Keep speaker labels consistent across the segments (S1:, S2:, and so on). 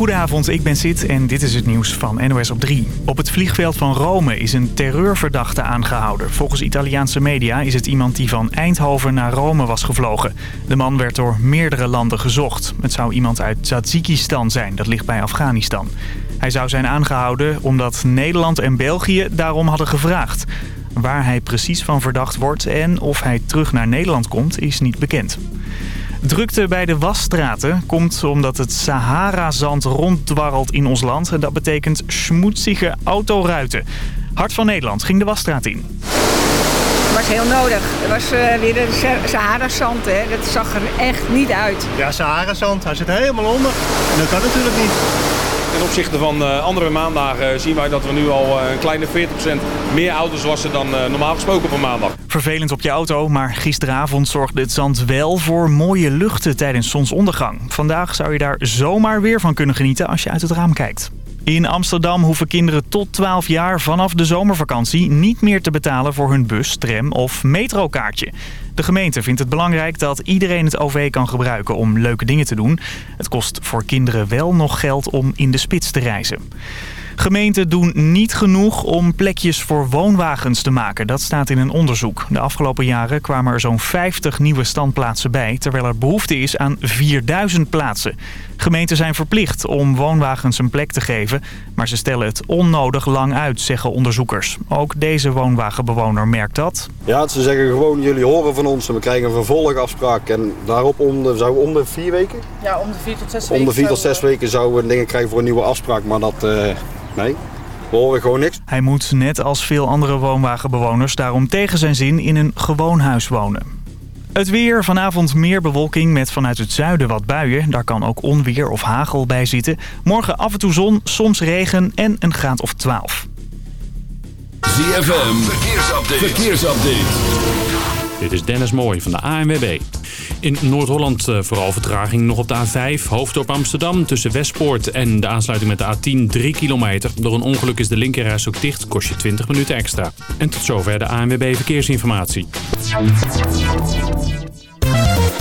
S1: Goedenavond, ik ben Sid en dit is het nieuws van NOS op 3. Op het vliegveld van Rome is een terreurverdachte aangehouden. Volgens Italiaanse media is het iemand die van Eindhoven naar Rome was gevlogen. De man werd door meerdere landen gezocht. Het zou iemand uit Tadzjikistan zijn, dat ligt bij Afghanistan. Hij zou zijn aangehouden omdat Nederland en België daarom hadden gevraagd. Waar hij precies van verdacht wordt en of hij terug naar Nederland komt is niet bekend. Drukte bij de wasstraten komt omdat het Sahara-zand ronddwarrelt in ons land. En dat betekent schmoedzige autoruiten. Hart van Nederland ging de wasstraat in.
S2: Het was heel nodig. Er was uh, weer de Sahara-zand, hè. Dat zag er echt niet uit.
S3: Ja, Sahara-zand, hij zit helemaal onder. En dat kan natuurlijk niet.
S4: Ten opzichte van uh, andere maandagen zien wij dat we nu al uh, een kleine 40% meer auto's wassen dan normaal gesproken op een maandag.
S1: Vervelend op je auto, maar gisteravond zorgde het zand wel voor mooie luchten tijdens zonsondergang. Vandaag zou je daar zomaar weer van kunnen genieten als je uit het raam kijkt. In Amsterdam hoeven kinderen tot 12 jaar vanaf de zomervakantie niet meer te betalen voor hun bus, tram of metrokaartje. De gemeente vindt het belangrijk dat iedereen het OV kan gebruiken om leuke dingen te doen. Het kost voor kinderen wel nog geld om in de spits te reizen. Gemeenten doen niet genoeg om plekjes voor woonwagens te maken. Dat staat in een onderzoek. De afgelopen jaren kwamen er zo'n 50 nieuwe standplaatsen bij... terwijl er behoefte is aan 4000 plaatsen. Gemeenten zijn verplicht om woonwagens een plek te geven... maar ze stellen het onnodig lang uit, zeggen onderzoekers. Ook deze woonwagenbewoner merkt dat.
S5: Ja, ze zeggen gewoon, jullie horen van ons en we krijgen een vervolgafspraak. En daarop om de, zouden we om de vier weken?
S2: Ja, om de vier tot zes weken.
S5: Om de vier tot zes weken zouden we dingen krijgen voor een nieuwe afspraak, maar dat... Uh... Nee, we horen gewoon niks.
S1: Hij moet net als veel andere woonwagenbewoners daarom tegen zijn zin in een gewoon huis wonen. Het weer, vanavond meer bewolking met vanuit het zuiden wat buien. Daar kan ook onweer of hagel bij zitten. Morgen af en toe zon, soms regen en een graad of 12.
S6: ZFM, verkeersupdate. verkeersupdate.
S7: Dit is Dennis Mooij van de ANWB. In Noord-Holland eh, vooral vertraging nog op de A5, hoofddorp Amsterdam... tussen Westpoort en de aansluiting met de A10 3 kilometer. Door een ongeluk is de linkerreis ook dicht, kost je 20 minuten extra. En tot zover de ANWB Verkeersinformatie.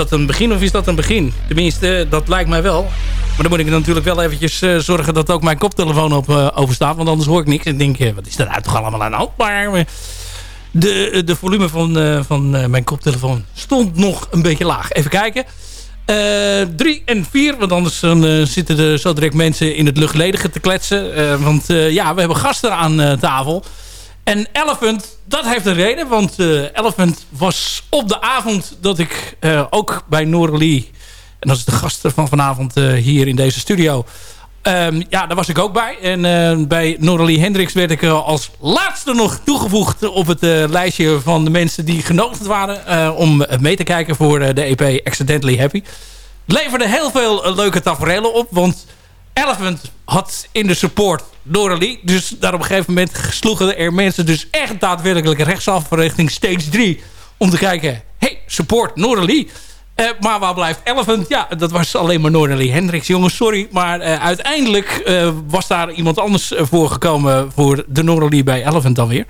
S8: Dat een begin of is dat een begin? Tenminste, dat lijkt mij wel. Maar dan moet ik natuurlijk wel eventjes uh, zorgen dat ook mijn koptelefoon op uh, overstaat. Want anders hoor ik niks. En denk, uh, wat is er nou toch allemaal aan de hand? Maar de, de volume van, van mijn koptelefoon stond nog een beetje laag. Even kijken. drie en vier, want anders zitten er zo direct mensen in het luchtledige te kletsen. want ja, we hebben gasten aan tafel. En Elephant, dat heeft een reden. Want uh, Elephant was op de avond dat ik uh, ook bij Noralie... en dat is de gast van vanavond uh, hier in deze studio... Um, ja, daar was ik ook bij. En bij Noralie Hendricks werd ik als laatste nog toegevoegd... op het lijstje van de mensen die genodigd waren... om mee te kijken voor de EP Accidentally Happy. Leverde heel veel leuke tafereelen op, want... Elephant had in de support Noralie. Dus daar op een gegeven moment sloegen er mensen dus echt daadwerkelijk rechtsaf richting stage 3. Om te kijken, hey, support Noralie. Uh, maar waar blijft Elephant? Ja, dat was alleen maar Noralie Hendricks. Jongens, sorry. Maar uh, uiteindelijk uh, was daar iemand anders voor gekomen... voor de Noralie bij Elephant dan weer.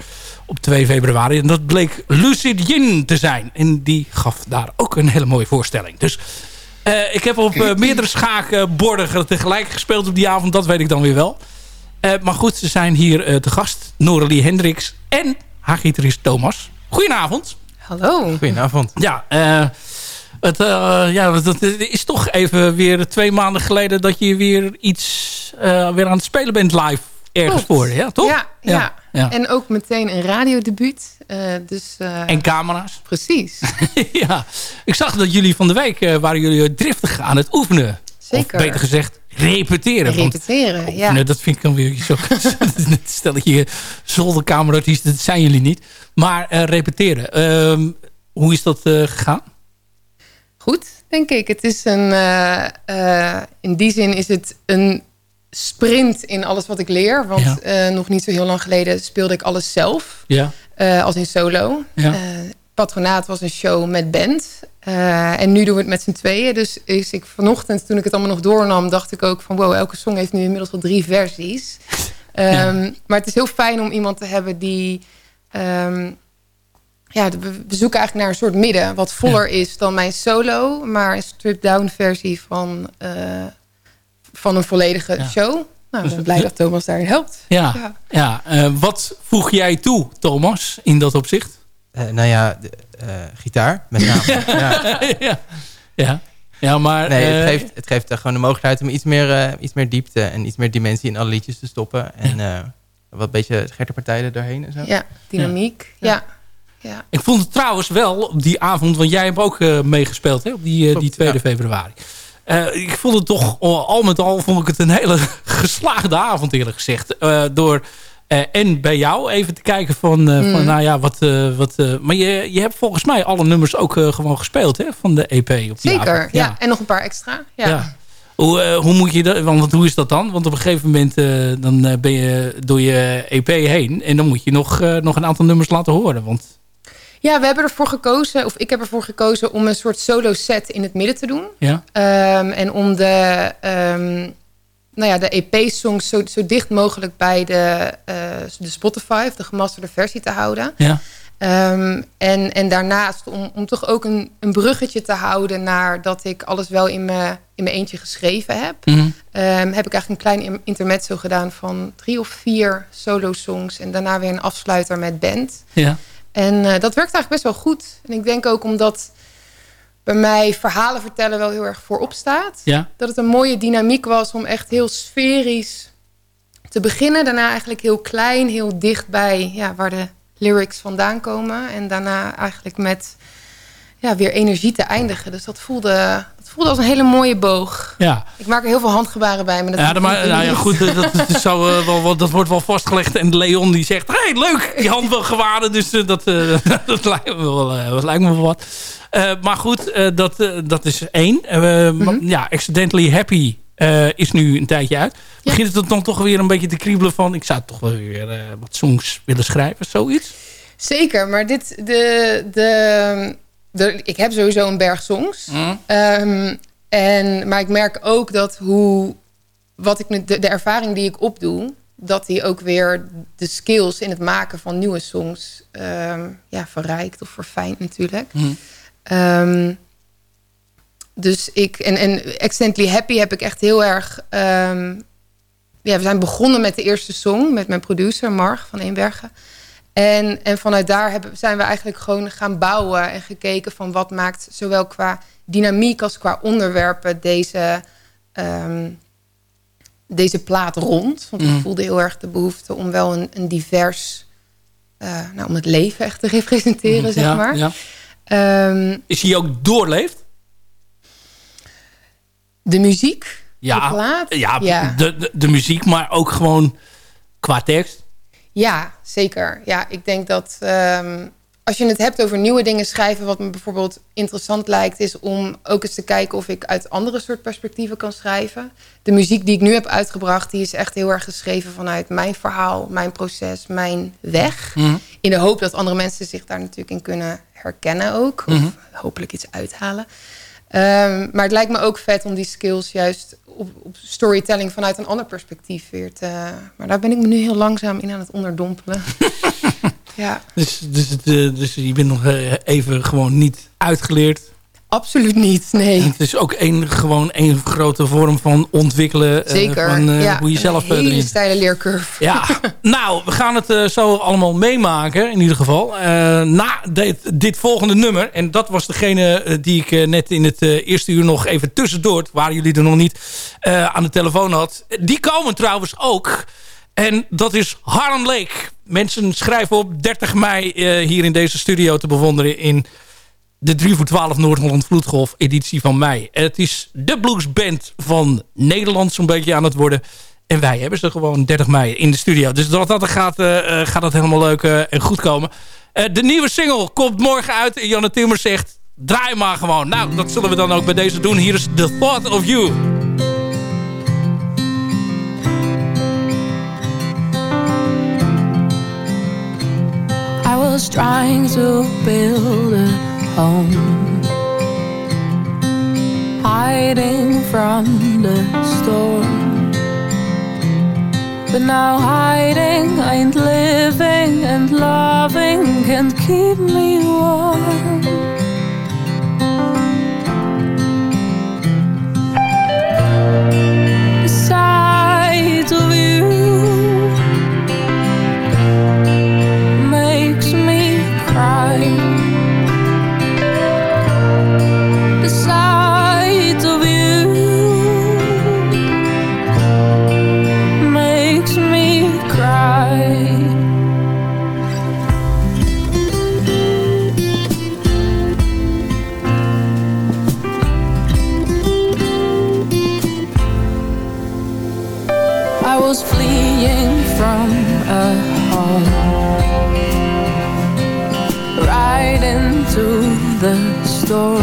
S8: Op 2 februari. En dat bleek Lucid Yin te zijn. En die gaf daar ook een hele mooie voorstelling. Dus uh, ik heb op uh, meerdere schaakborden tegelijk gespeeld op die avond. Dat weet ik dan weer wel. Uh, maar goed, ze zijn hier te gast. Noralie Hendricks en haar gitarist Thomas. Goedenavond.
S9: Hallo.
S8: Goedenavond. Ja, het, ja, het, is toch even weer twee maanden geleden... dat je weer iets weer aan het spelen bent live ergens voor. Ja, toch?
S9: Ja, ja. ja. en ook meteen een radiodebuut. Uh, dus, uh,
S8: en camera's.
S9: Precies.
S8: ja, ik zag dat jullie van de week uh, waren jullie driftig aan het oefenen.
S9: Zeker.
S8: Of beter gezegd, repeteren.
S9: Repeteren,
S8: want,
S9: ja.
S8: Dat vind ik dan weer zo... stel dat je zolderkamerartiesten, dat zijn jullie niet. Maar repeteren. Ehm, hoe is dat gegaan?
S9: Goed, denk ik. Het is een... in die zin is het een sprint in alles wat ik leer. Want ja. nog niet zo heel lang geleden speelde ik alles zelf.
S8: Ja.
S9: Uh, als in solo.
S8: Ja.
S9: Uh, Patronaat was een show met band. en nu doen we het met z'n tweeën. Dus is ik vanochtend, toen ik het allemaal nog doornam... dacht ik ook van wow, elke song heeft nu inmiddels al drie versies. Um, ja. Maar het is heel fijn om iemand te hebben die... Um, ja, we zoeken eigenlijk naar een soort midden... wat voller is dan mijn solo... maar een stripped-down versie van van een volledige show. Nou, ik ben blij dat Thomas daarin helpt.
S8: Ja, ja. ja. Uh, wat voeg jij toe, Thomas, in dat opzicht?
S10: Uh, nou ja, de, uh, gitaar met name.
S8: ja. ja. ja. Ja, maar...
S10: Nee, het geeft, het geeft gewoon de mogelijkheid om iets meer, iets meer diepte... en iets meer dimensie in alle liedjes te stoppen. En ja. wat beetje scherpe partijen doorheen en zo.
S9: Ja, dynamiek. Ja. ja.
S8: Ik vond het trouwens wel op die avond... want jij hebt ook meegespeeld hè, op die, die 2 februari. Uh, ik vond het toch, al met al vond ik het een hele geslaagde avond eerlijk gezegd. Uh, door uh, en bij jou even te kijken van, mm. van nou ja, wat... wat maar je, je hebt volgens mij alle nummers ook gewoon gespeeld hè, van de EP. Op die
S9: Zeker,
S8: avond.
S9: ja. En nog een paar extra. Ja.
S8: ja. Hoe, hoe moet je dat, want hoe is dat dan? Want op een gegeven moment dan ben je door je EP heen. En dan moet je nog, nog een aantal nummers laten horen. Want
S9: ja, we hebben ervoor gekozen, of ik heb ervoor gekozen om een soort solo set in het midden te doen.
S8: Ja.
S9: Um, en om de, um, nou ja, de EP-songs zo, zo dicht mogelijk bij de, uh, de Spotify, of de gemasterde versie te houden.
S8: Ja.
S9: Um, en, en daarnaast om, om toch ook een, een bruggetje te houden naar dat ik alles wel in mijn in mijn eentje geschreven heb.
S8: Mm -hmm.
S9: um, heb ik eigenlijk een klein intermezzo gedaan van drie of vier solo songs. En daarna weer een afsluiter met band.
S8: Ja.
S9: En uh, dat werkt eigenlijk best wel goed. En ik denk ook omdat bij mij verhalen vertellen wel heel erg voorop staat.
S8: Ja.
S9: Dat het een mooie dynamiek was om echt heel sferisch te beginnen. Daarna eigenlijk heel klein, heel dicht bij ja, waar de lyrics vandaan komen. En daarna eigenlijk met ja, weer energie te eindigen. Dus dat voelde, voelde als een hele mooie boog.
S8: Ja.
S9: Ik maak er heel veel handgebaren bij. Maar dat
S8: ja, maar, nou ja, goed, dat, dat, zou, uh, wel, dat wordt wel vastgelegd. En Leon die zegt, hey, leuk, die handgebaren. Dus uh, dat, uh, dat, lijkt me wel, dat lijkt me wel wat. maar goed, dat, dat is één. Mm -hmm. Ja, Accidentally Happy is nu een tijdje uit. Ja. Begint het dan toch weer een beetje te kriebelen van... ik zou toch wel weer wat songs willen schrijven, zoiets?
S9: Zeker, maar dit... de, de ik heb sowieso een berg songs.
S8: Mm.
S9: Um, en, maar ik merk ook dat hoe... Wat ik, de, de ervaring die ik opdoe... dat die ook weer de skills in het maken van nieuwe songs... Um, ja, verrijkt of verfijnt natuurlijk.
S8: Mm.
S9: Um, dus ik, en, en Accidentally Happy heb ik echt heel erg... ehm, ja, we zijn begonnen met de eerste song met mijn producer Marg van Eenbergen. En, en vanuit daar hebben, zijn we eigenlijk gewoon gaan bouwen en gekeken van wat maakt zowel qua dynamiek als qua onderwerpen deze, ehm, deze plaat rond. Want ik
S8: Mm.
S9: voelde heel erg de behoefte om wel een, een divers, eh, nou, om het leven echt te representeren, zeg
S8: Ja,
S9: maar.
S8: ja.
S9: Ehm,
S8: Is hij ook doorleefd?
S9: de muziek, de
S8: Ja,
S9: plaat.
S8: ja,
S9: ja.
S8: De, de, de muziek, maar ook gewoon qua tekst.
S9: Ja, zeker. Ja, ik denk dat ehm, als je het hebt over nieuwe dingen schrijven, wat me bijvoorbeeld interessant lijkt, is om ook eens te kijken of ik uit andere soort perspectieven kan schrijven. De muziek die ik nu heb uitgebracht, die is echt heel erg geschreven vanuit mijn verhaal, mijn proces, mijn weg.
S8: Mhm.
S9: In de hoop dat andere mensen zich daar natuurlijk in kunnen herkennen ook. Of
S8: Mhm.
S9: hopelijk iets uithalen. Ehm, maar het lijkt me ook vet om die skills juist op, op storytelling vanuit een ander perspectief weer te... Maar daar ben ik me nu heel langzaam in aan het onderdompelen. ja,
S8: Dus, dus, eh, dus je bent nog eh, even gewoon niet uitgeleerd.
S9: Absoluut niet, nee.
S8: Het is ook een, gewoon een grote vorm van ontwikkelen. eh,
S9: Zeker.
S8: van
S9: ja,
S8: hoe je zelf
S9: een
S8: eh,
S9: hele
S8: erin
S9: steile leercurve.
S8: Ja, nou, we gaan het zo allemaal meemaken in ieder geval. Na dit, dit volgende nummer, en dat was degene die ik net in het eerste uur nog even tussendoor, waren jullie er nog niet, aan de telefoon had. Die komen trouwens ook. En dat is Harlem Lake. Mensen schrijven op 30 mei hier in deze studio te bewonderen in de 3 voor 12 Noord-Holland Vloedgolf editie van mei. Het is de bluesband van Nederland zo'n beetje aan het worden. En wij hebben ze gewoon 30 mei in de studio. Dus dat, dat gaat, eh, gaat dat helemaal leuk eh, en goed komen. De nieuwe single komt morgen uit. En Janne Timmer zegt, draai maar gewoon. Nou, dat zullen we dan ook bij deze doen. Hier is The Thought of You.
S11: I was trying to build a home, hiding from the storm. But now hiding ain't living, and loving can't keep me warm. Into the storm.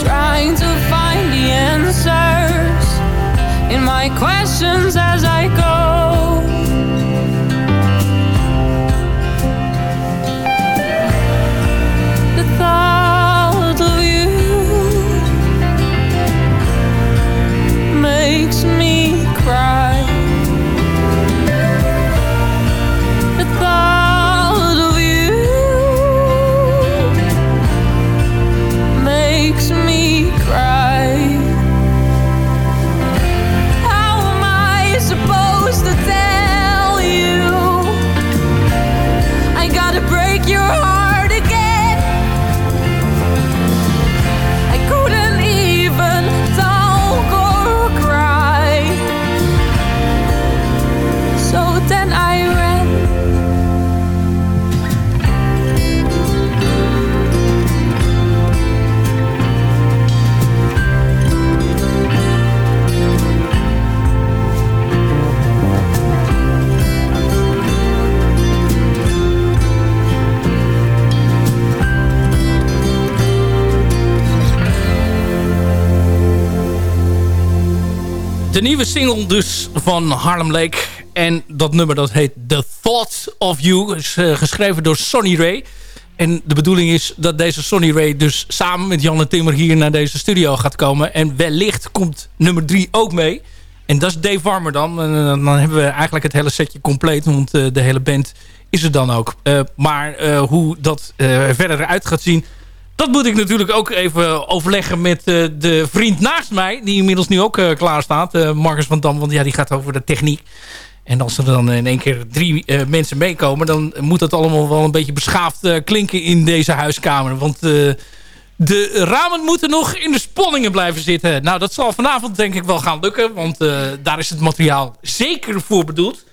S11: Trying to find the answers in my questions as I go.
S8: De nieuwe single dus van Harlem Lake. En dat nummer dat heet The Thought of You. Is eh, geschreven door Sonny Ray. En de bedoeling is dat deze Sonny Ray dus samen met Jan en Timmer hier naar deze studio gaat komen. En wellicht komt nummer 3 ook mee. En dat is Dave Warmer dan. En eh, dan hebben we eigenlijk het hele setje compleet. Want eh, de hele band is er dan ook. Maar hoe dat verder eruit gaat zien... dat moet ik natuurlijk ook even overleggen met eh, de vriend naast mij. Die inmiddels nu ook uh, klaar staat. Uh, Marcus van Dam. Want ja, die gaat over de techniek. En als er dan in één keer drie mensen meekomen... dan moet dat allemaal wel een beetje beschaafd klinken in deze huiskamer. Want de ramen moeten nog in de sponningen blijven zitten. Nou, dat zal vanavond denk ik wel gaan lukken. Want daar is het materiaal zeker voor bedoeld.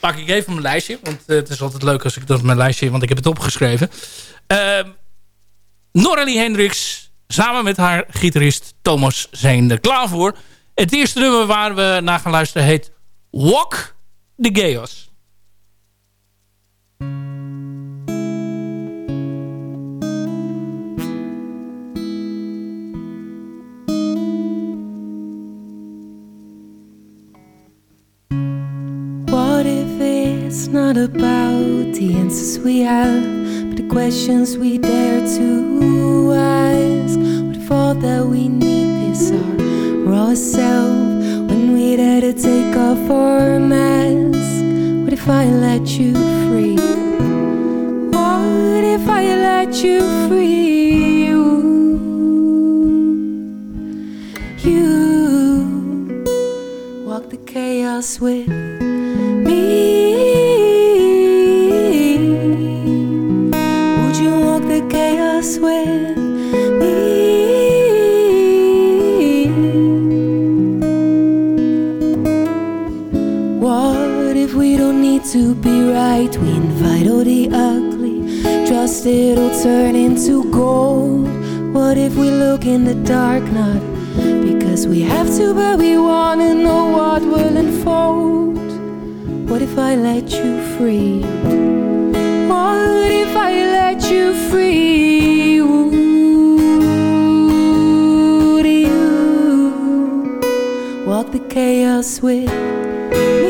S8: Pak ik even mijn lijstje. Want het is altijd leuk als ik dat mijn lijstje... want ik heb het opgeschreven. Uh, Noralie Hendricks samen met haar gitarist Thomas zijn er klaar voor. Het eerste nummer waar we naar gaan luisteren heet Walk the Chaos.
S12: What if it's not about the answers we have the questions we dare to ask. What if all that we need is our raw self when we dare to take off our mask? What if I let you free? What if I let you free? You, you walk the chaos with be right? We invite all the ugly, trust it'll turn into gold. What if we look in the dark, not because we have to, but we wanna know what will unfold? What if I let you free? What if I let you free? walk the chaos with me?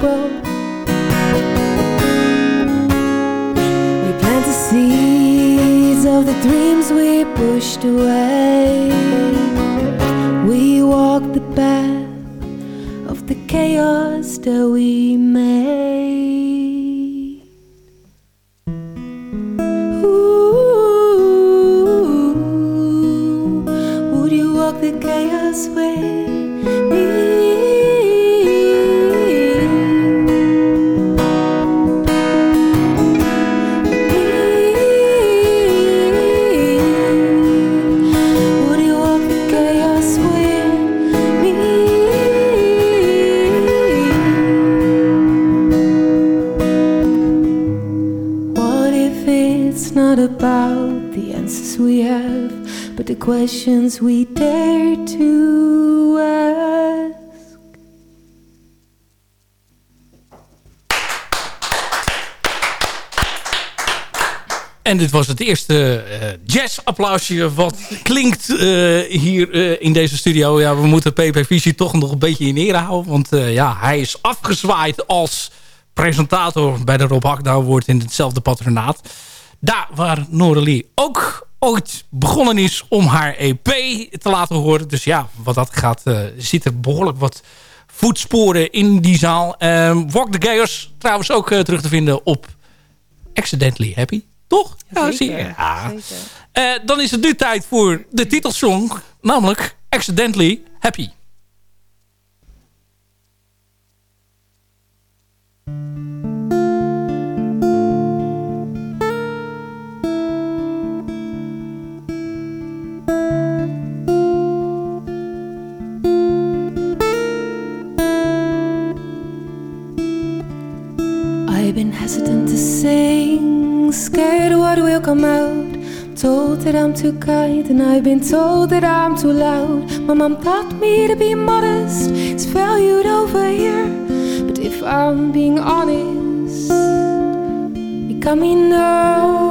S12: We seeds of the dreams we pushed away. We walk the path of the chaos that we
S8: En dit was het eerste uh, jazz-applausje wat klinkt uh, hier uh, in deze studio. Ja, we moeten PP Visie toch nog een beetje in ere houden. Want ja, hij is afgezwaaid als presentator bij de Rob Hakda wordt in hetzelfde patronaat. Daar waar Noralie ook ooit begonnen is om haar EP te laten horen. Dus ja, wat dat gaat, zit er behoorlijk wat voetsporen in die zaal. Walk the Gayers trouwens ook terug te vinden op Accidentally Happy. Toch? Ja, zie je. Ja. Uh, dan is het nu tijd voor de titelsong, namelijk Accidentally Happy.
S12: been hesitant to sing, scared what will come out. Told that I'm too kind, and I've been told that I'm too loud. My mom taught me to be modest, it's valued over here. But if I'm being honest, becoming know.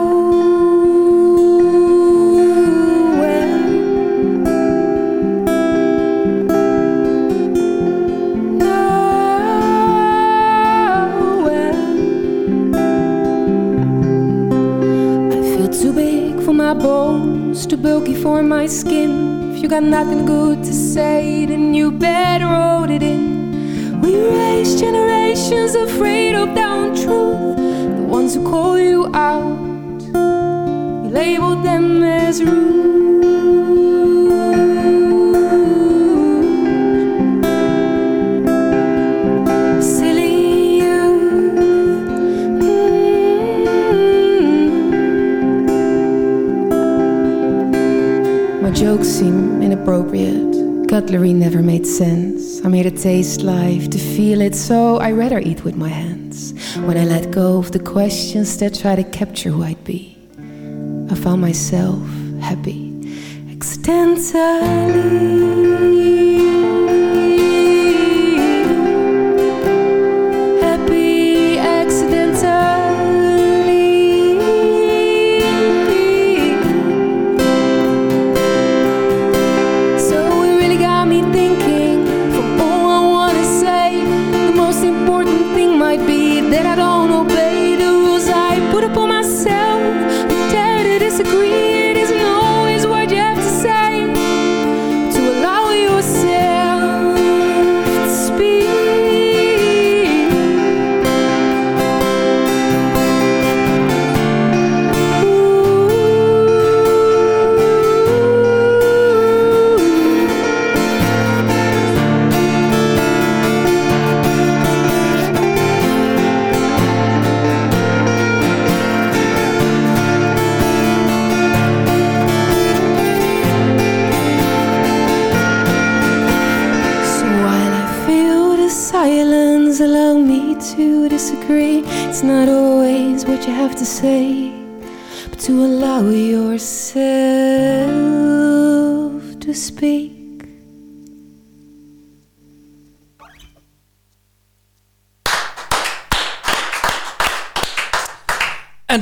S12: Bones, too bulky for my skin. If you got nothing good to say, then you better hold it in. We raise generations afraid of down truth. The ones who call you out, we labeled them as rude. Jokes seem inappropriate. Cutlery never made sense. I made it taste life to feel it, so I rather eat with my hands. When I let go of the questions that try to capture who I'd be, I found myself happy accidentally.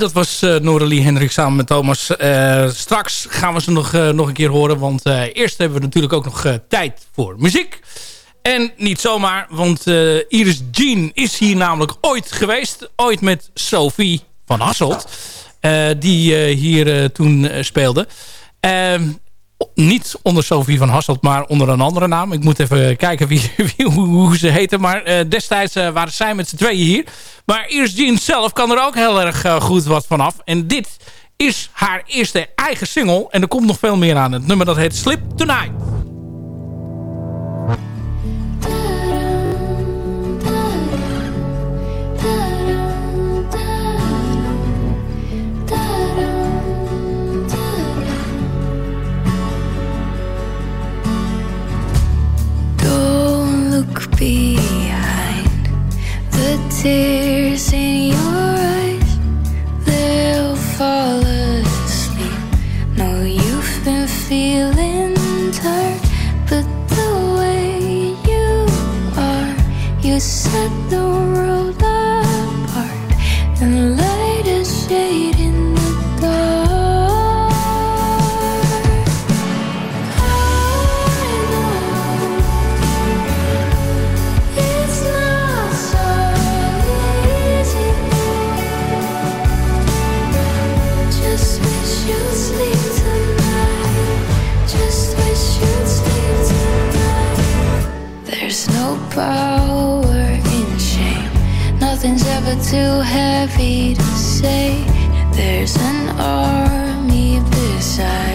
S8: Dat was uh, Noralie Hendrik samen met Thomas. Eh, straks gaan we ze nog, eh, nog een keer horen. Want eerst hebben we natuurlijk ook nog tijd voor muziek. En niet zomaar, want Iris Jean is hier namelijk ooit geweest. Ooit met Sophie van Hasselt. die hier toen speelde. Niet onder Sophie van Hasselt, maar onder een andere naam. Ik moet even kijken wie, wie hoe, ze heten. Maar uh, destijds uh, waren zij met z'n tweeën hier. Maar Iris Jean zelf kan er ook heel erg uh, goed wat vanaf. En dit is haar eerste eigen single. En er komt nog veel meer aan. Het nummer dat heet Slip Tonight.
S13: Behind the tears in your eyes. They'll fall asleep. No you've been feeling tired but the way you are you set the world power in shame. Nothing's ever too heavy to say. There's an army beside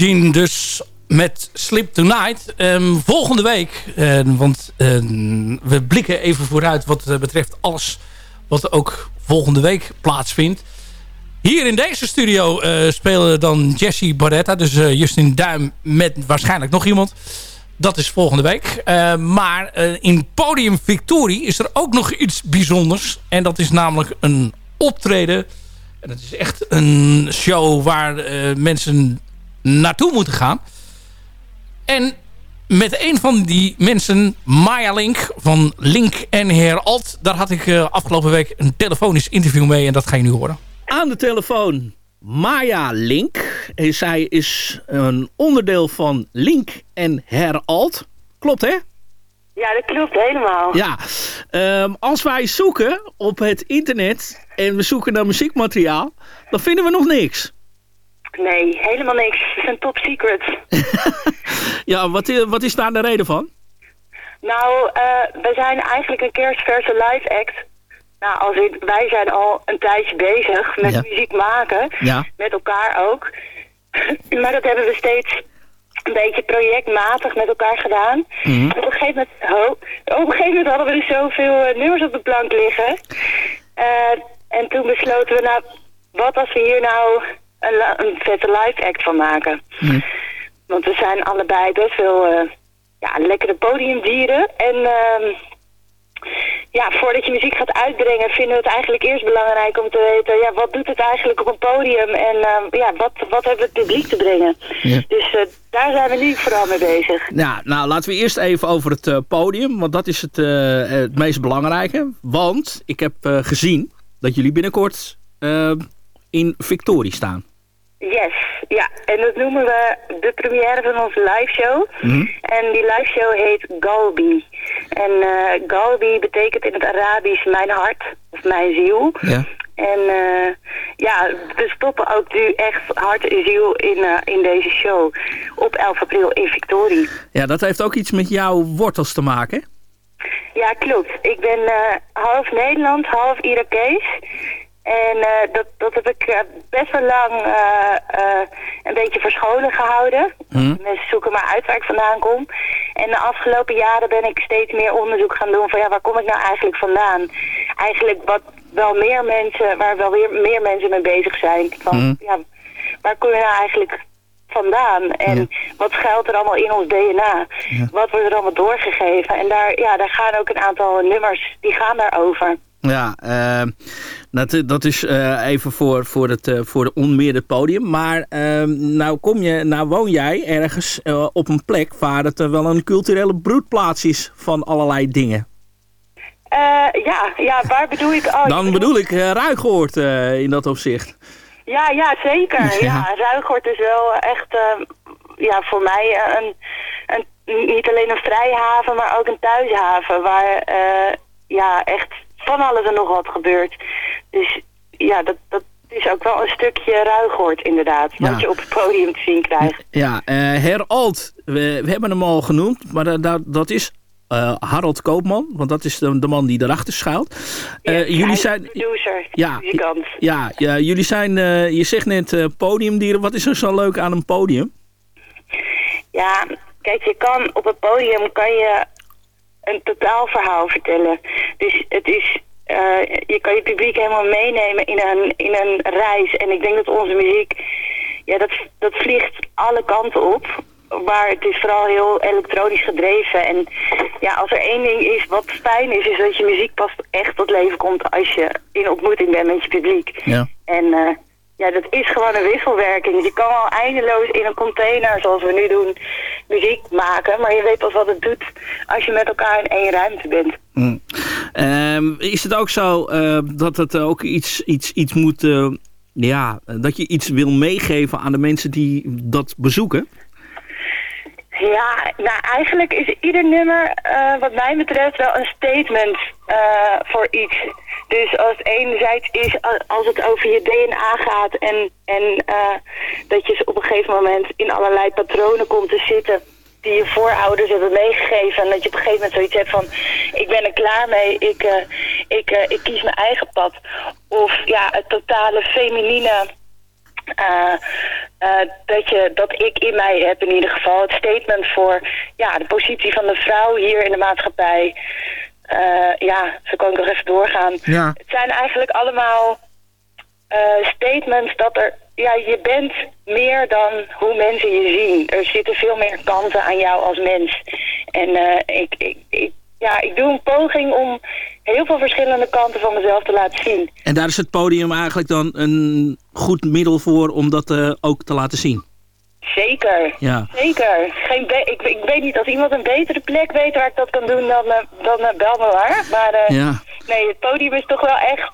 S8: Jean dus met Sleep Tonight. Ehm, volgende week, eh, want eh, we blikken even vooruit wat eh, betreft alles wat ook volgende week plaatsvindt. Hier in deze studio eh, spelen dan Jesse Barretta, dus Justin Duim met waarschijnlijk nog iemand. Dat is volgende week. Maar in Podium Victorie is er ook nog iets bijzonders. En dat is namelijk een optreden. En het is echt een show waar mensen naartoe moeten gaan. En met een van die mensen, Maya Link van Link en Herald... daar had ik eh, afgelopen week een telefonisch interview mee en dat ga je nu horen.
S14: Aan de telefoon Maya Link. En zij is een onderdeel van Link en Herald. Klopt hè?
S15: Ja, dat klopt helemaal.
S14: Ja. Ehm, als wij zoeken op het internet en we zoeken naar muziekmateriaal, dan vinden we nog niks.
S15: Nee, helemaal niks. Het is een top secret.
S14: Ja, wat, wat is daar de reden van?
S15: Nou, eh wij zijn eigenlijk een kerstverse live act. Nou, als in, wij zijn al een tijdje bezig met
S14: Ja.
S15: muziek maken.
S14: Ja.
S15: Met elkaar ook. maar dat hebben we steeds een beetje projectmatig met elkaar gedaan.
S14: Mhm.
S15: Op, een gegeven moment, oh, op een gegeven moment hadden we dus zoveel eh, nummers op de plank liggen. Eh, en toen besloten we, nou, wat als we hier nou een, vette live act van maken. Want we zijn allebei best wel eh, ja, lekkere podiumdieren. En ehm, ja, voordat je muziek gaat uitbrengen vinden we het eigenlijk eerst belangrijk om te weten... Ja, wat doet het eigenlijk op een podium en ehm, ja, wat, wat hebben we het publiek te brengen.
S14: Ja.
S15: Dus eh, daar zijn we nu vooral mee bezig.
S14: Ja, nou laten we eerst even over het eh, podium, want dat is het, het meest belangrijke. Want ik heb gezien dat jullie binnenkort eh, in Victorie staan.
S15: Yes, ja. En dat noemen we de première van onze live show. En die live show heet Galbi. En eh, Galbi betekent in het Arabisch mijn hart of mijn ziel.
S14: Ja.
S15: En eh, ja, we stoppen ook nu echt hart en ziel in, eh, in deze show. Op 11 april in Victorie.
S14: Ja, dat heeft ook iets met jouw wortels te maken.
S15: Ja, klopt. Ik ben half Nederlands, half Irakees. En eh, dat, dat heb ik eh, best wel lang eh, eh, een beetje verscholen gehouden. Mensen zoeken maar uit waar ik vandaan kom. En de afgelopen jaren ben ik steeds meer onderzoek gaan doen van ja, waar kom ik nou eigenlijk vandaan? Eigenlijk wat wel meer mensen, waar wel weer meer mensen mee bezig zijn. Van
S14: Mhm.
S15: ja, waar kom je nou eigenlijk vandaan? En wat schuilt er allemaal in ons DNA? Wat wordt er allemaal doorgegeven? En daar, ja, daar gaan ook een aantal nummers, die gaan daarover.
S14: Ja, eh, dat, dat is eh, even voor, voor, het, eh, voor de onmeer het podium. Maar eh, nou, kom je, nou woon jij ergens eh, op een plek waar het wel een culturele broedplaats is van allerlei dingen.
S15: Ja, ja, waar bedoel ik? Oh,
S14: Dan bedoel ik uh, Ruigoord in dat opzicht.
S15: Ja, ja, zeker.
S14: Ja.
S15: Ja, Ruigoord is wel echt ja, voor mij een, een, niet alleen een vrijhaven, maar ook een thuishaven. Waar ja, echt van alles en nog wat gebeurt. Dus ja, dat, dat is ook wel een stukje Ruigoord inderdaad.
S14: Ja.
S15: Wat je op het podium te zien krijgt.
S14: Ja, eh Herald, we, we hebben hem al genoemd, maar dat- is eh, Harold Koopman, want dat is de, de man die erachter schuilt.
S15: Hij
S14: jullie zijn...
S15: producer,
S14: Ja. Ja, ja, jullie zijn, je zegt net podiumdieren. Wat is er zo leuk aan een podium?
S15: Ja, kijk, je kan op het podium kan je een totaalverhaal vertellen. Dus het is, eh, je kan je publiek helemaal meenemen in een, in een reis. En ik denk dat onze muziek, ja, dat, dat vliegt alle kanten op. Maar het is vooral heel elektronisch gedreven. En ja, als er één ding is wat fijn is, is dat je muziek pas echt tot leven komt als je in ontmoeting bent met je publiek.
S14: Ja.
S15: En eh, ja, dat is gewoon een wisselwerking. Je kan wel eindeloos in een container, zoals we nu doen, muziek maken. Maar je weet pas wat het doet als je met elkaar in één ruimte bent.
S14: Mm. Ehm, is het ook zo eh, dat het ook iets, iets, iets moet... eh, ja, dat je iets wil meegeven aan de mensen die dat bezoeken?
S15: Ja, nou eigenlijk is ieder nummer eh, wat mij betreft wel een statement eh, voor iets. Dus als het enerzijds is als het over je DNA gaat en, en eh, dat je op een gegeven moment in allerlei patronen komt te zitten die je voorouders hebben meegegeven. En dat je op een gegeven moment zoiets hebt van, ik ben er klaar mee, ik, ik, ik kies mijn eigen pad. Of ja, het totale feminine eh, eh, dat, je, dat ik in mij heb in ieder geval het statement voor ja, de positie van de vrouw hier in de maatschappij. Eh, ja, zo kan ik nog even doorgaan.
S8: Ja.
S15: Het zijn eigenlijk allemaal statements dat er, ja, je bent meer dan hoe mensen je zien. Er zitten veel meer kanten aan jou als mens. En ik, ik, ik, ja, ik doe een poging om heel veel verschillende kanten van mezelf te laten zien.
S8: En daar is het podium eigenlijk dan een goed middel voor om dat eh, ook te laten zien.
S15: Zeker,
S8: Ja.
S15: zeker. Geen ik, ik weet niet, als iemand een betere plek weet waar ik dat kan doen, dan, eh, dan eh, bel me maar. Maar
S8: Ja.
S15: nee, het podium is toch wel echt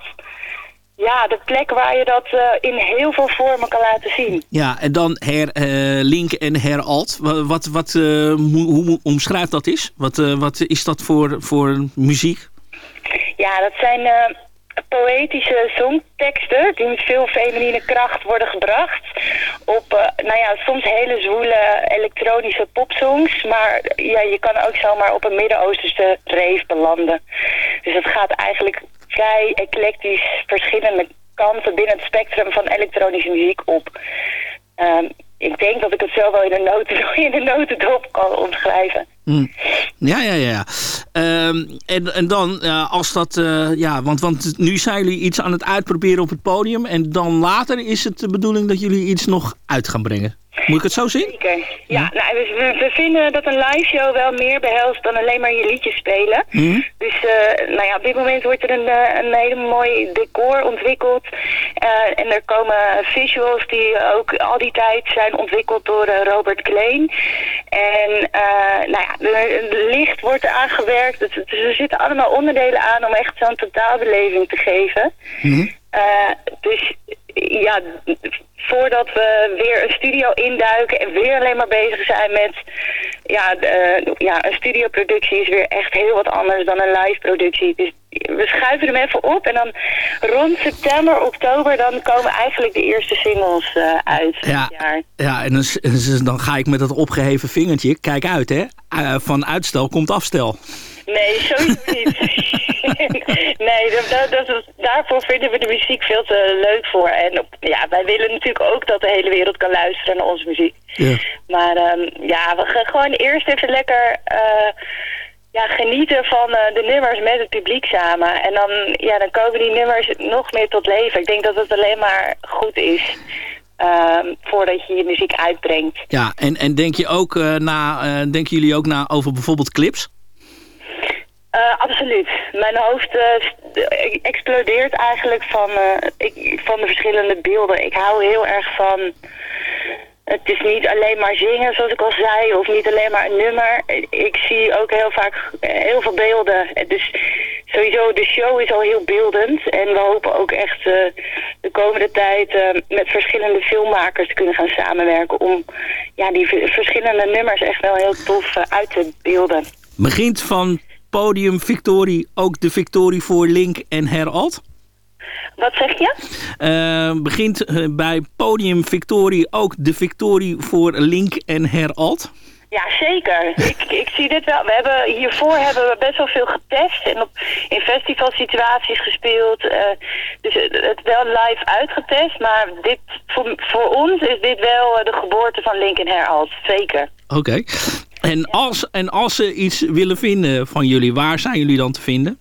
S15: ja, de plek waar je dat eh, in heel veel vormen kan laten zien.
S8: Ja, en dan her, eh, link en heralt. Wa- Wat, wat, eh, hoe, omschrijft dat is? Wat, wat is dat voor, voor muziek?
S15: Ja, dat zijn poëtische songteksten die met veel feminine kracht worden gebracht. Op, nou ja, soms hele zwoele elektronische popsongs. Maar ja, je kan ook zomaar op een Midden-Oosterse rave belanden. Dus het gaat eigenlijk vrij eclectisch verschillende kanten binnen het spectrum van elektronische muziek op. Ehm, ik denk dat ik het zelf wel in de, in de notendop kan omschrijven.
S8: Hm. Ja, ja, ja. Ehm, en, en dan, eh, als dat... eh, ja, want, want nu zijn jullie iets aan het uitproberen op het podium. En dan later is het de bedoeling dat jullie iets nog uit gaan brengen. Moet ik het zo zien?
S15: Zeker. Ja, nou, we, we- vinden dat een live show wel meer behelst dan alleen maar je liedjes spelen.
S8: Hm?
S15: Dus eh, nou ja, op dit moment wordt er een, een hele mooi decor ontwikkeld. En er komen visuals die ook al die tijd zijn ontwikkeld door Robert Kleen. En nou ja, licht wordt aangewerkt. Dus, dus er zitten allemaal onderdelen aan om echt zo'n totaalbeleving te geven. Eh, dus ja, voordat we weer een studio induiken en weer alleen maar bezig zijn met... Ja, de- ja, een studioproductie is weer echt heel wat anders dan een live productie. Dus we schuiven hem even op en dan rond september, oktober... dan komen eigenlijk de eerste singles eh, uit
S8: Ja.
S15: jaar.
S8: Ja, en dan, ga ik met dat opgeheven vingertje. Kijk uit, hè. Eh, van uitstel komt afstel.
S15: Nee, sowieso niet. nee, dat, dat, dat daarvoor vinden we de muziek veel te leuk voor. En op- ja, wij willen natuurlijk ook dat de hele wereld kan luisteren naar onze muziek.
S8: Ja.
S15: Maar ehm, ja, we gaan gewoon eerst even lekker eh, ja, genieten van eh, de nummers met het publiek samen. En dan, ja, dan komen die nummers nog meer tot leven. Ik denk dat het alleen maar goed is ehm, voordat je je muziek uitbrengt.
S8: Ja, en, en denk je ook eh, na, eh, denken jullie ook na over bijvoorbeeld clips?
S15: Absoluut. Mijn hoofd explodeert eigenlijk van, ik, van de verschillende beelden. Ik hou heel erg van... Het is niet alleen maar zingen, zoals ik al zei, of niet alleen maar een nummer. Ik zie ook heel vaak eh, heel veel beelden. Dus sowieso, de show is al heel beeldend. En we hopen ook echt eh, de komende tijd eh, met verschillende filmmakers te kunnen gaan samenwerken... om ja, die verschillende nummers echt wel heel tof uit te beelden.
S8: Begint van podium Victorie ook de Victorie voor Link en Herald?
S15: Wat zeg je?
S8: Eh, begint eh, bij podium Victorie ook de Victorie voor Link en Herald?
S15: Ja, zeker. ik, ik zie dit wel. We hebben, hiervoor hebben we best wel veel getest en op, in festivalsituaties gespeeld. eh, dus het, wel live uitgetest. Maar dit, voor, voor ons is dit wel de geboorte van Lincoln Herald. Zeker.
S8: Oké. En, als, en als ze iets willen vinden van jullie, waar zijn jullie dan te vinden?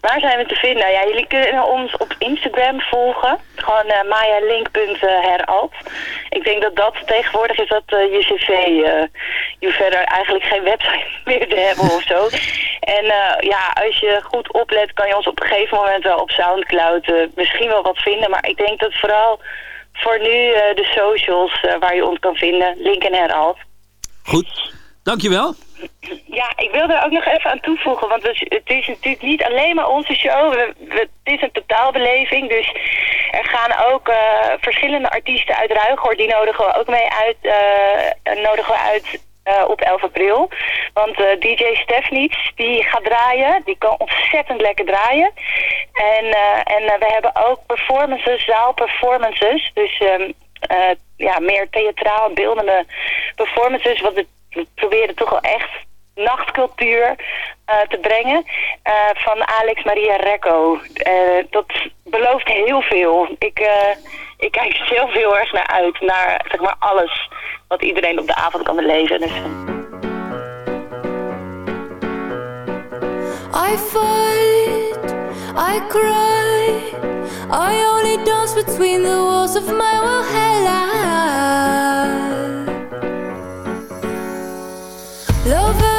S15: Waar zijn we te vinden? Ja, jullie kunnen ons op Instagram volgen. Gewoon uh, majalink.herald. Ik denk dat dat tegenwoordig is dat eh, je cv. eh, je verder eigenlijk geen website meer te hebben of zo. En eh, ja, als je goed oplet kan je ons op een gegeven moment wel op Soundcloud eh, misschien wel wat vinden. Maar ik denk dat vooral voor nu eh, de socials eh, waar je ons kan vinden. Link en Herald.
S8: Goed, dankjewel.
S15: Ja, ik wil er ook nog even aan toevoegen, want het is, natuurlijk niet alleen maar onze show. We, we- het is een totaalbeleving, dus er gaan ook eh, verschillende artiesten uit Ruigoord, die nodigen we ook mee uit, eh, nodigen we uit eh, op 11 april. Want DJ Stefnitz, die gaat draaien, die kan ontzettend lekker draaien. En, en we hebben ook performances, zaalperformances, dus eh, ja, meer theatraal beeldende performances, wat het we proberen toch wel echt nachtcultuur eh, te brengen eh, van Alex Maria Recco. Eh, dat belooft heel veel. Ik, ik kijk er heel erg naar uit, naar zeg maar alles wat iedereen op de avond kan beleven. Dus,
S16: I fight, I cry, I only dance between the walls of my. Lover,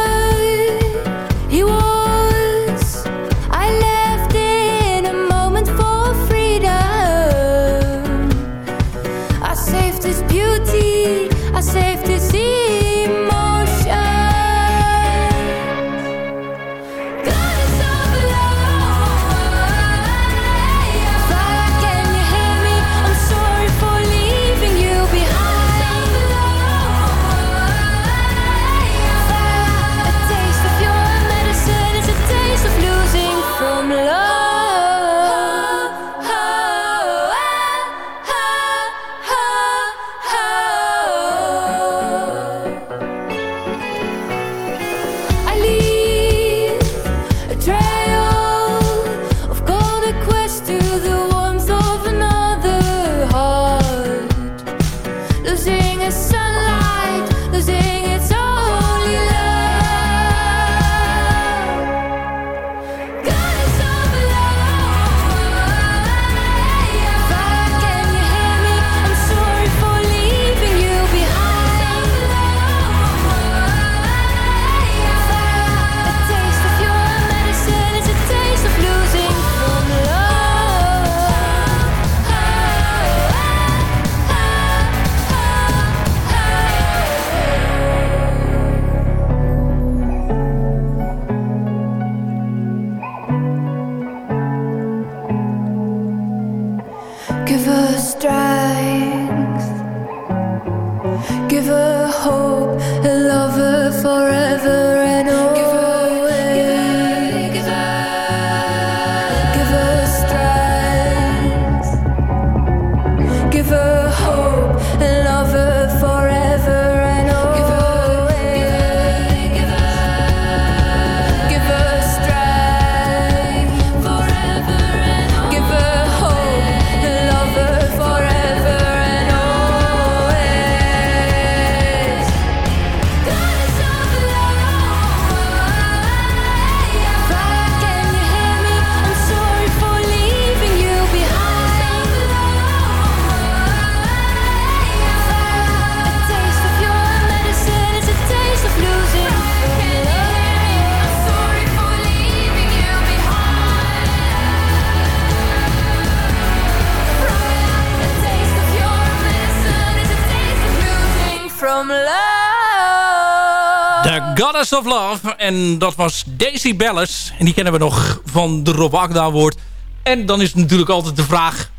S16: Of Love.
S8: En dat was Daisy Bellis. En die kennen we nog van de Rob Agda Award. En dan is natuurlijk altijd de vraag...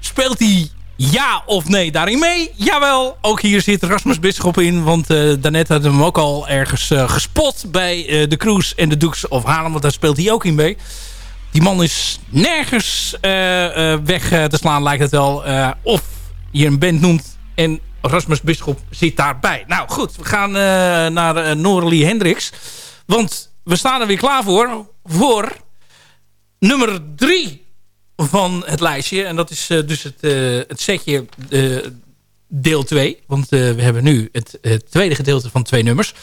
S8: Speelt hij ja of nee daarin mee? Jawel, ook hier zit Rasmus Bisschop in. Want eh daarnet hadden we hem ook al ergens eh, gespot... bij eh, de Cruise en de Dukes of Haarlem. Want daar speelt hij ook in mee. Die man is nergens weg te slaan, lijkt het wel. Of je een band noemt en Rasmus Bisschop zit daarbij. Nou goed, we gaan eh, naar uh, Noralie Hendricks. Want we staan er weer klaar voor. Voor nummer drie van het lijstje. En dat is eh, dus het, eh, het setje eh, deel 2. Want eh, we hebben nu het, het tweede gedeelte van twee nummers.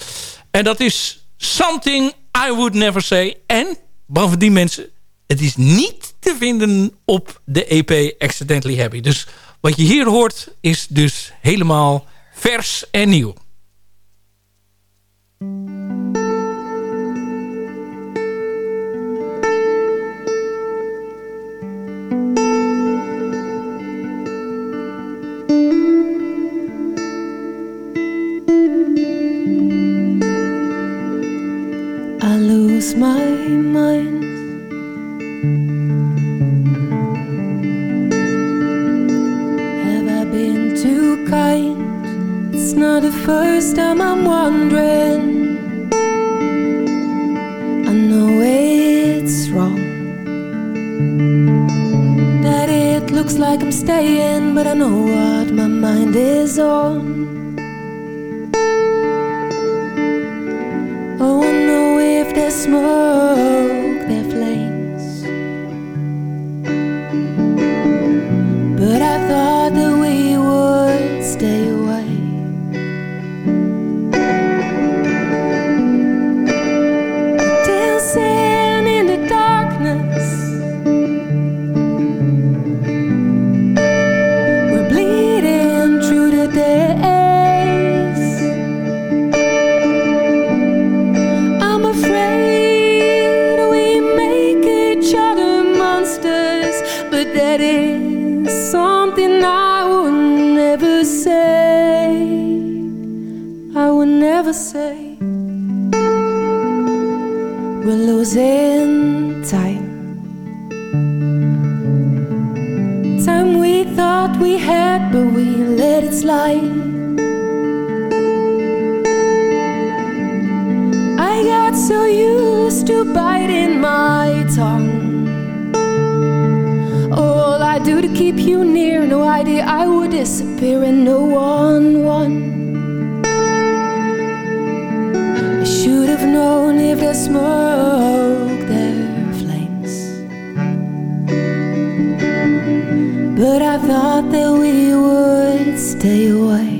S8: En dat is Something I Would Never Say. En bovendien mensen, het is niet te vinden op de EP Accidentally Happy. Dus wat je hier hoort is dus helemaal vers en nieuw.
S12: Keep you near, no idea I would disappear and no one won. I should have known if there's smoke, there flames. But I thought that we would stay away.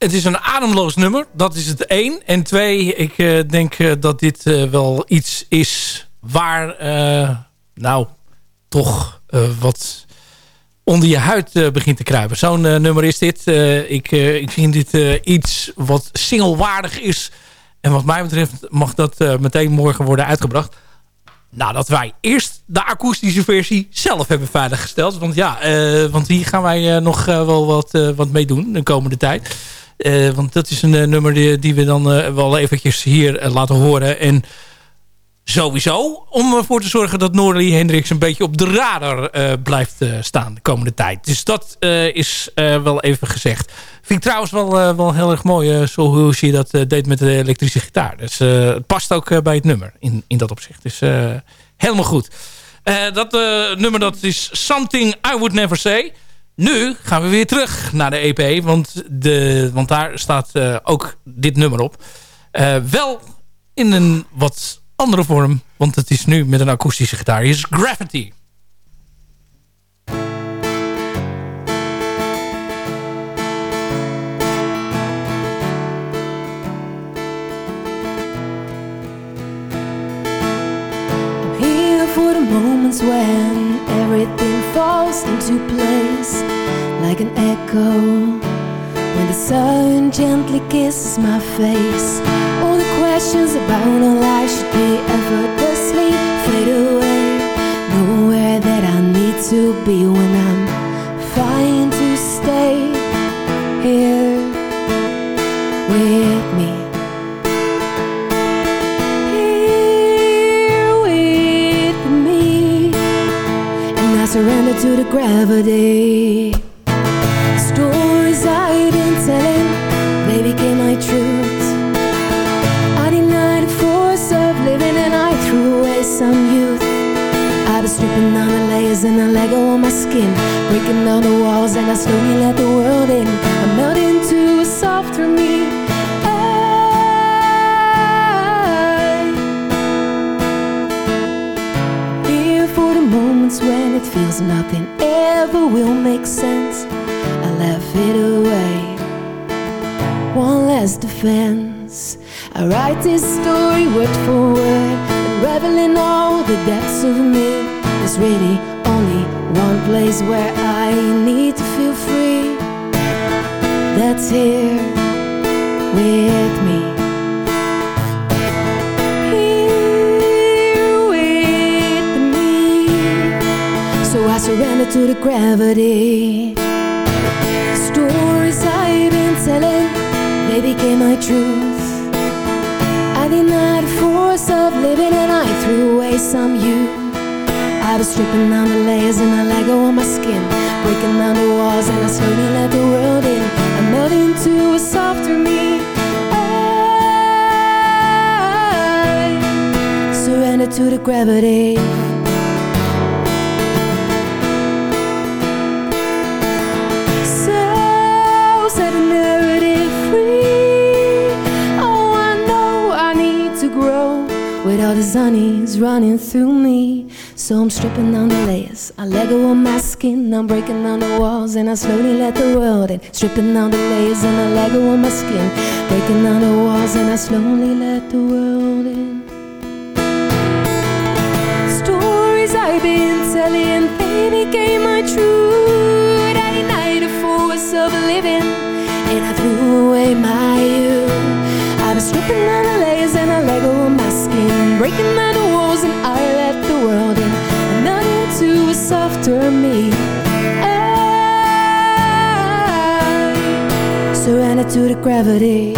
S8: Het is een ademloos nummer. Dat is het één. En twee, ik eh, denk eh, dat dit eh, wel iets is waar... nou, toch wat onder je huid begint te kruipen. Zo'n nummer is dit. Ik, ik vind dit iets wat singlewaardig is. En wat mij betreft mag dat meteen morgen worden uitgebracht. Nadat wij eerst de akoestische versie zelf hebben veiliggesteld. Want ja, want hier gaan wij nog wel wat, wat mee doen de komende tijd. Eh, want dat is een eh, nummer die, we dan eh, wel eventjes hier laten horen. En sowieso om ervoor te zorgen dat Noorlie Hendricks een beetje op de radar blijft staan de komende tijd. Dus dat is wel even gezegd. Vind ik trouwens wel, wel heel erg mooi eh, zoals je dat deed met de elektrische gitaar. Dus het past ook bij het nummer in, in dat opzicht. Dus helemaal goed. Dat nummer dat is Something I Would Never Say. Nu gaan we weer terug naar de EP. Want, de, want daar staat eh, ook dit nummer op. Eh, wel in een wat andere vorm. Want het is nu met een akoestische gitaar. Hier is Gravity.
S12: Here for the moments when everything falls into place like an echo. When the sun gently kisses my face, all the questions about our life should be effortlessly fade away. Nowhere that I need to be when I'm fine to the gravity. With all the sunnies running through me. So I'm stripping down the layers. I let go of my skin. I'm breaking down the walls and I slowly let the world in. Stripping down the layers and I let go of my skin. Breaking down the walls and I slowly let the world in. Stories I've been telling, they became my truth. I denied a force of living, and I threw away my youth. I've been stripping down breaking down the walls and I let the world in. And not into a softer me. I surrender to the gravity.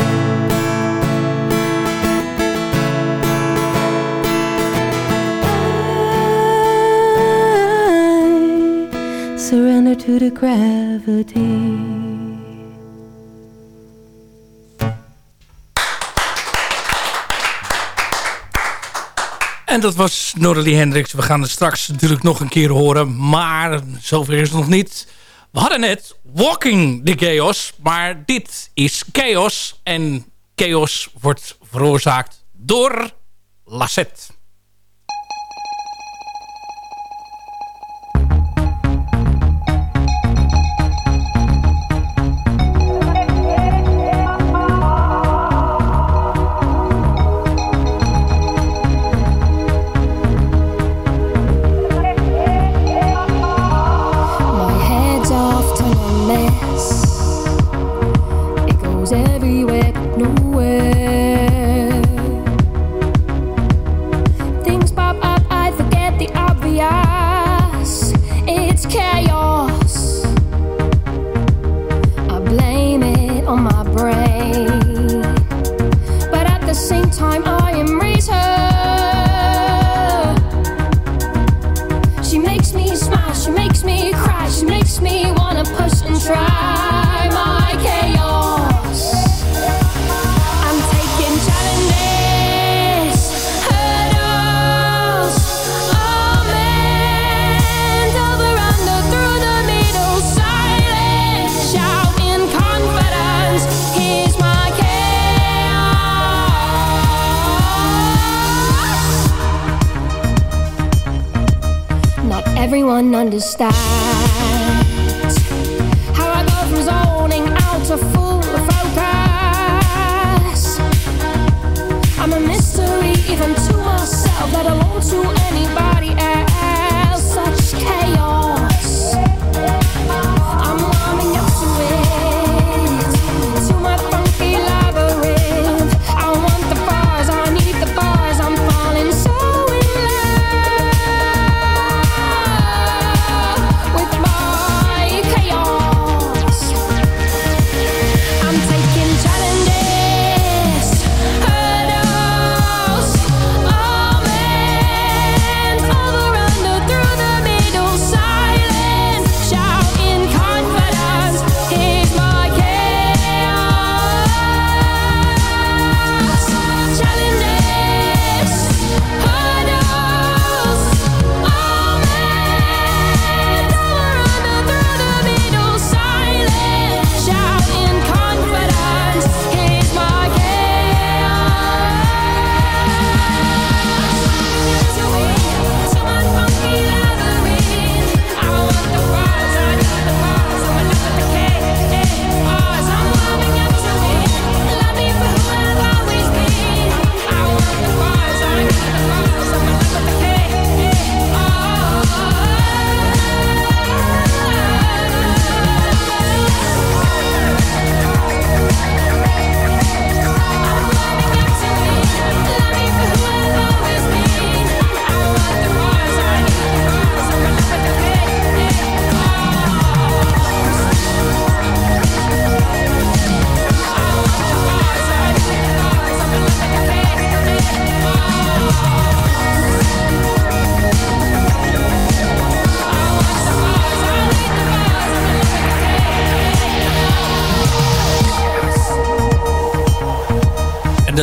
S12: I surrender to the gravity.
S16: En dat was Noralie Hendricks. We gaan het straks natuurlijk nog een keer horen. Maar zover is het nog niet. We hadden net Walking the Chaos. Maar dit is Chaos. En Chaos wordt veroorzaakt door Lassette.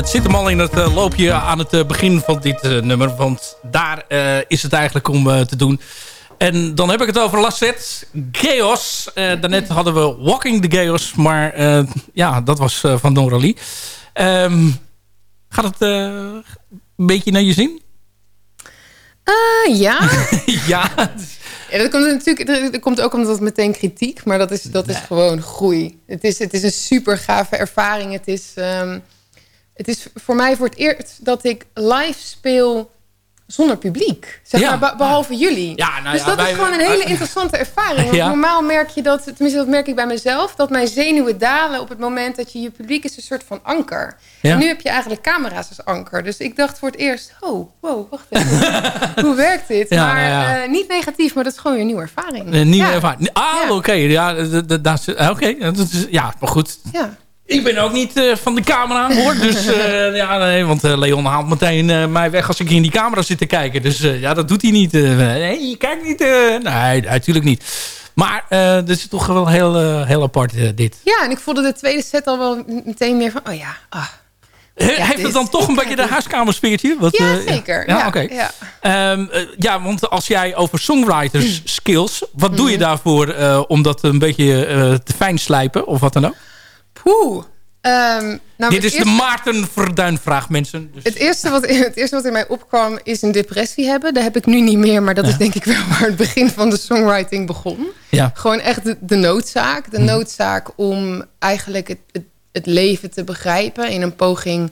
S8: Zit hem al in het eh, loopje aan het eh, begin van dit eh, nummer. Want daar is het eigenlijk om te doen. En dan heb ik het over Lasset, Chaos. Daarnet hadden we Walking the Chaos. Maar ja, dat was van Lee. Ehm, gaat het een beetje naar je zin?
S9: Ja.
S8: ja.
S9: Ja, dat komt natuurlijk dat komt ook omdat het meteen kritiek, maar dat is, dat is gewoon groei. Het is, het is een super gave ervaring. Het is, ehm, het is voor mij voor het eerst dat ik live speel zonder publiek. Zeg
S8: Ja.
S9: maar, be- behalve jullie.
S8: Ja, nou
S9: dus dat
S8: wij-
S9: is gewoon een hele interessante ervaring. Want normaal merk je dat, tenminste dat merk ik bij mezelf, dat mijn zenuwen dalen op het moment dat je je publiek is een soort van anker. En nu heb je eigenlijk camera's als anker. Dus ik dacht voor het eerst, oh, wow, wacht even. Hoe werkt dit? Maar
S8: nou
S9: eh, niet negatief, maar dat is gewoon weer een nieuwe ervaring.
S8: Een nieuwe ervaring. Ah, oké. Ja, dat ah, oké. Ja, dat is- ja, maar goed.
S9: Ja.
S8: Ik ben ook niet eh, van de camera, hoor. Dus eh, ja, nee, want eh, Leon haalt meteen mij weg als ik in die camera zit te kijken. Dus ja, dat doet hij niet. nee, je kijkt niet. nee, natuurlijk niet. Maar dit is toch wel heel, heel apart, dit.
S9: Ja, en ik voelde de tweede set al wel meteen meer van, oh ja, ah.
S8: He- Heeft
S9: dit-
S8: het dan toch een beetje de huiskamersfeertje? Wat,
S9: Ja, zeker.
S8: Ja,
S9: Ja,
S8: oké. Ehm, eh, ja, want als jij over songwriters skills... wat doe je
S9: Mhm.
S8: daarvoor om dat een beetje te fijn slijpen? Of wat dan ook?
S9: Poeh. Ehm, nou,
S8: Dit is de Maarten Verduin-vraag, mensen. Dus,
S9: Het eerste, wat, het eerste wat in mij opkwam is een depressie hebben. Dat heb ik nu niet meer, maar dat is denk ik wel waar het begin van de songwriting begon.
S8: Ja.
S9: Gewoon echt de, de noodzaak. De noodzaak om eigenlijk het, het, het leven te begrijpen in een poging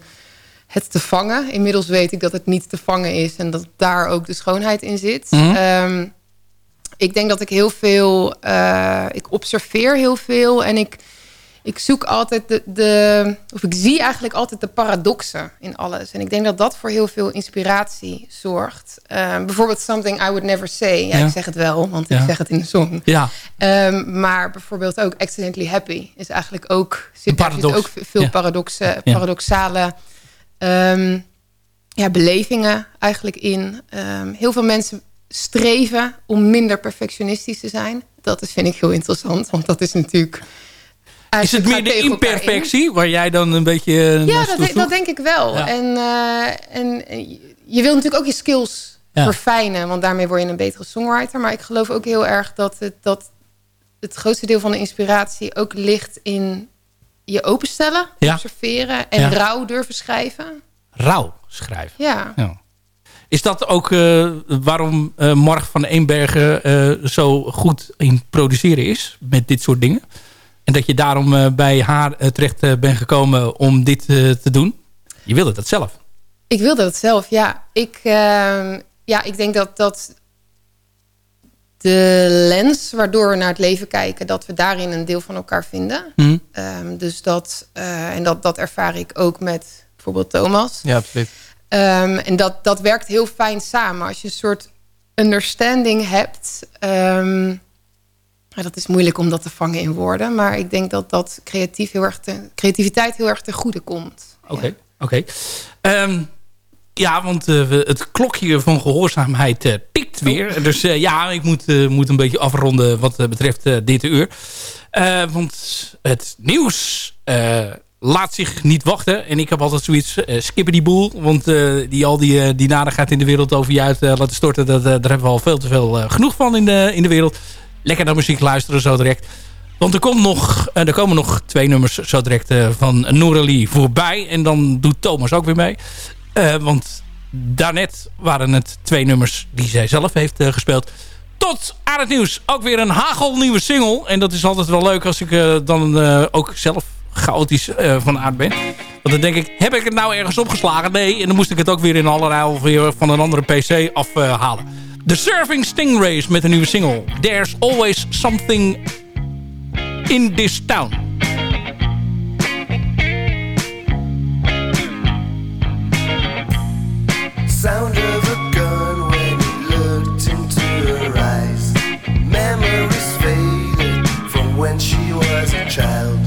S9: het te vangen. Inmiddels weet ik dat het niet te vangen is en dat daar ook de schoonheid in zit.
S17: Mhm.
S9: Ehm, ik denk dat ik heel veel... eh, ik observeer heel veel en ik, ik zoek altijd de, de... Of ik zie eigenlijk altijd de paradoxen in alles. En ik denk dat dat voor heel veel inspiratie zorgt. Ehm, bijvoorbeeld Something I Would Never Say. Ja,
S8: Ja.
S9: ik zeg het wel, want
S8: Ja.
S9: ik zeg het in de song.
S8: Ja.
S9: Ehm, maar bijvoorbeeld ook Accidentally Happy is eigenlijk ook... Zit, daar zit ook veel paradoxen, paradoxale ehm, ja, belevingen eigenlijk in. Heel veel mensen streven om minder perfectionistisch te zijn. Dat is, vind ik heel interessant, want dat is natuurlijk...
S8: is het meer de imperfectie waar jij dan een beetje eh,
S9: Ja, dat, denk- dat denk ik wel.
S8: Ja.
S9: En, eh, en je wil natuurlijk ook je skills
S8: Ja.
S9: verfijnen, want daarmee word je een betere songwriter. Maar ik geloof ook heel erg dat het, dat het grootste deel van de inspiratie ook ligt in je openstellen,
S8: Ja.
S9: observeren en rauw durven schrijven.
S8: Rauw schrijven.
S9: Ja.
S8: Ja. Is dat ook eh, waarom eh Marg van Eenbergen zo goed in produceren is met dit soort dingen? En dat je daarom eh, bij haar eh, terecht eh, bent gekomen om dit eh, te doen? Je wilde dat zelf.
S9: Ik wilde dat zelf, ja. Ik, ehm, ja, ik denk dat, dat de lens waardoor we naar het leven kijken... dat we daarin een deel van elkaar vinden.
S10: Mhm.
S9: Ehm, dus dat, eh, en dat, dat ervaar ik ook met bijvoorbeeld Thomas.
S10: Ja, absoluut.
S9: Ehm, en dat, dat werkt heel fijn samen. Als je een soort understanding hebt... ehm, ja, dat is moeilijk om dat te vangen in woorden. Maar ik denk dat dat creatief heel erg te, creativiteit heel erg ten goede komt.
S8: Oké, oké. Ehm, ja, want eh, het klokje van gehoorzaamheid eh, tikt weer. Dus eh, ja, ik moet, moet een beetje afronden wat betreft dit uur. Want het nieuws laat zich niet wachten. En ik heb altijd zoiets, uh, skippen die boel. Want die, al die, eh, die nadigheid in de wereld over je uit laten storten... Dat, daar hebben we al veel te veel genoeg van in de, in de wereld. Lekker naar muziek luisteren zo direct. Want er, komt nog, eh, er komen nog twee nummers zo direct eh, van Noralie voorbij. En dan doet Thomas ook weer mee. Eh, want daarnet waren het twee nummers die zij zelf heeft gespeeld. Tot aan het nieuws. Ook weer een hagelnieuwe single. En dat is altijd wel leuk als ik eh, dan ook zelf chaotisch van aard ben. Want dan denk ik, heb ik het nou ergens opgeslagen? Nee, en dan moest ik het ook weer in allerlei weer van een andere PC afhalen. The Surfing Stingrays met een nieuwe single. There's always something in this town.
S17: Sound of a gun when he looked into her eyes. Memories faded from when she was a child.